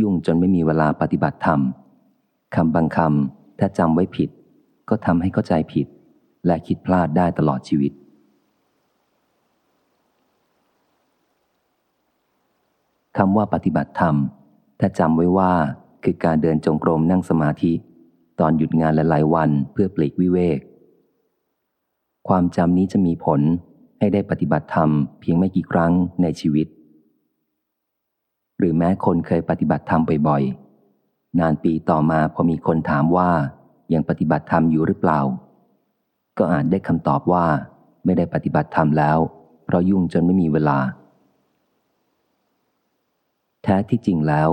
ยุ่งจนไม่มีเวลาปฏิบัติธรรมคำบางคำถ้าจำไว้ผิด ก็ทำให้เข้าใจผิด และคิดพลาดได้ตลอดชีวิต คำว่าปฏิบัติธรรม ถ้าจำไว้ว่าคือการเดินจงกรมนั่งสมาธิ ตอนหยุดงานหลายๆวันเพื่อปลีกวิเวก ความจำนี้จะมีผลให้ได้ปฏิบัติธรรมเพียงไม่กี่ครั้งในชีวิต หรือแม้คนเคยปฏิบัติธรรมบ่อยๆ นานปีต่อมาพอมีคนถามว่ายังปฏิบัติธรรมอยู่หรือเปล่า ก็อาจได้คำตอบว่า ไม่ได้ปฏิบัติธรรมแล้ว เพราะยุ่งจนไม่มีเวลา แท้ที่จริงแล้ว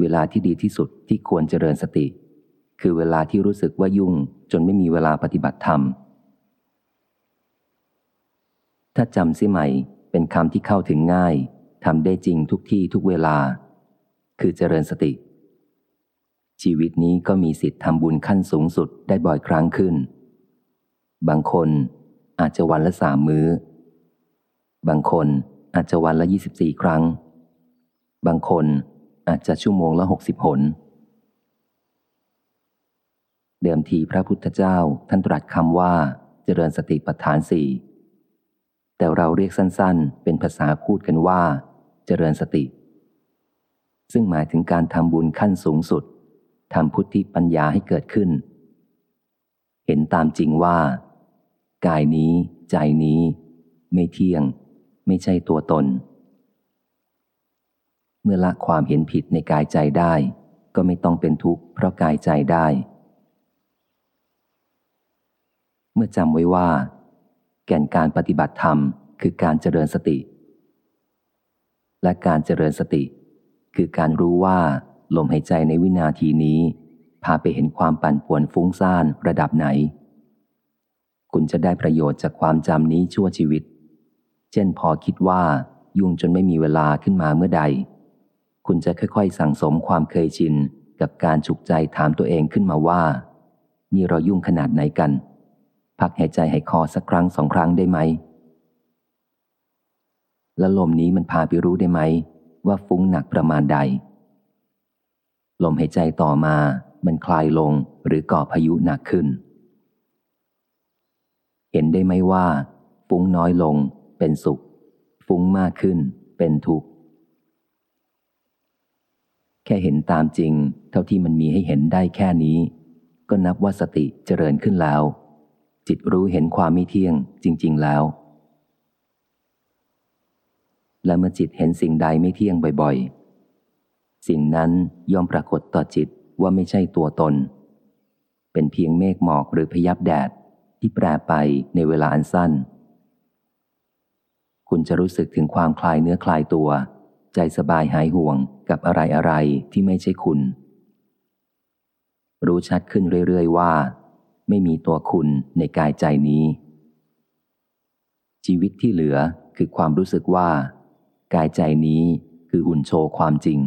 เวลาที่ดีที่สุดที่ควรเจริญสติ คือเวลาที่รู้สึกว่ายุ่งจนไม่มีเวลาปฏิบัติธรรม ถ้าจำเสียใหม่เป็นคำที่เข้าถึงง่าย ทำได้จริงทุกที่ทุกเวลา คือเจริญสติ ชีวิตนี้ก็มีสิทธิ์ทำบุญขั้นสูงสุดได้บ่อยครั้งขึ้น บางคนอาจจะวันละสามมือ้อ บางคนอาจจะวันละยี่สิบสี่ครั้ง บางคนอาจจะชั่วโมงละหกสิบหน เดิมทีพระพุทธเจ้าท่านตรัสคำว่าเจริญสติปัฏฐานสี่แต่เราเรียกสั้นๆ เป็นภาษาพูดกันว่า เจริญสติ ซึ่งหมายถึงการทำบุญขั้นสูงสุดทำพุทธิปัญญาให้เกิดขึ้น เห็นตามจริงว่า กายนี้ ใจนี้ ไม่เที่ยง ไม่ใช่ตัวตน เมื่อละความเห็นผิดในกายใจได้ ก็ไม่ต้องเป็นทุกข์เพราะกายใจได้ เมื่อจำไว้ว่า แก่นการปฏิบัติธรรมคือการเจริญสติ และการเจริญสติ คือการรู้ว่าลมหายใจในวินาทีนี้ พาไปเห็นความปั่นป่วนฟุ้งซ่านระดับไหน คุณจะได้ประโยชน์จากความจำนี้ชั่วชีวิต เช่นพอคิดว่ายุ่งจนไม่มีเวลาขึ้นมาเมื่อใด คุณจะค่อย ๆ สั่งสมความเคยชินกับการฉุกใจถามตัวเองขึ้นมาว่า นี่เรายุ่งขนาดไหนกัน พักหายใจให้คอสักครั้งสองครั้งได้ไหม แล้วลมนี้มันพาไปรู้ได้ไหม ว่าฟุ้งหนักประมาณใด ลมหายใจต่อมา มันคลายลงหรือก่อพายุหนักขึ้น เห็นได้ไหมว่า ฟุ้งน้อยลง เป็นสุข ฟุ้งมากขึ้น เป็นทุกข์แค่เห็นตามจริง เท่าที่มันมีให้เห็นได้แค่นี้ ก็นับว่าสติเจริญขึ้นแล้ว จิตรู้เห็นความไม่เที่ยงจริง ๆ แล้ว และเมื่อจิตเห็นสิ่งใดไม่เที่ยงบ่อยๆ สิ่งนั้นย่อมปรากฏต่อจิตว่าไม่ใช่ตัวตน เป็นเพียงเมฆหมอกหรือพยับแดดที่แปรไปในเวลาอันสั้น คุณจะรู้สึกถึงความคลายเนื้อคลายตัว ใจสบายหายห่วงกับอะไรอะไรที่ไม่ใช่คุณ รู้ชัดขึ้นเรื่อยๆว่า ไม่มีตัวคุณในกายใจนี้ ชีวิตที่เหลือคือความรู้สึกว่า กายใจนี้คือหุ่นโชว์ความจริง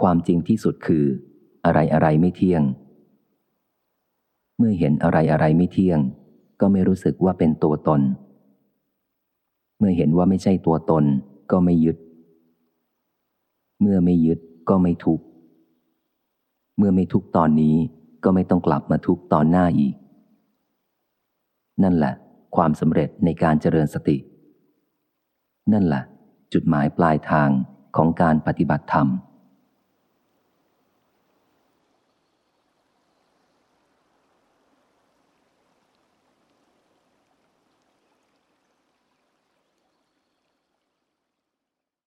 ความจริงที่สุดคือ อะไรอะไรไม่เที่ยง เมื่อเห็นอะไรอะไรไม่เที่ยง ก็ไม่รู้สึกว่าเป็นตัวตน เมื่อเห็นว่าไม่ใช่ตัวตนก็ไม่ยึด เมื่อไม่ยึดก็ไม่ทุกข์ เมื่อไม่ทุกข์ตอนนี้ก็ไม่ต้องกลับมาทุกข์ตอนหน้าอีก นั่นแหละ ความสำเร็จในการเจริญสติ นั่นแหละจุดหมายปลายทางของการปฏิบัติธรรม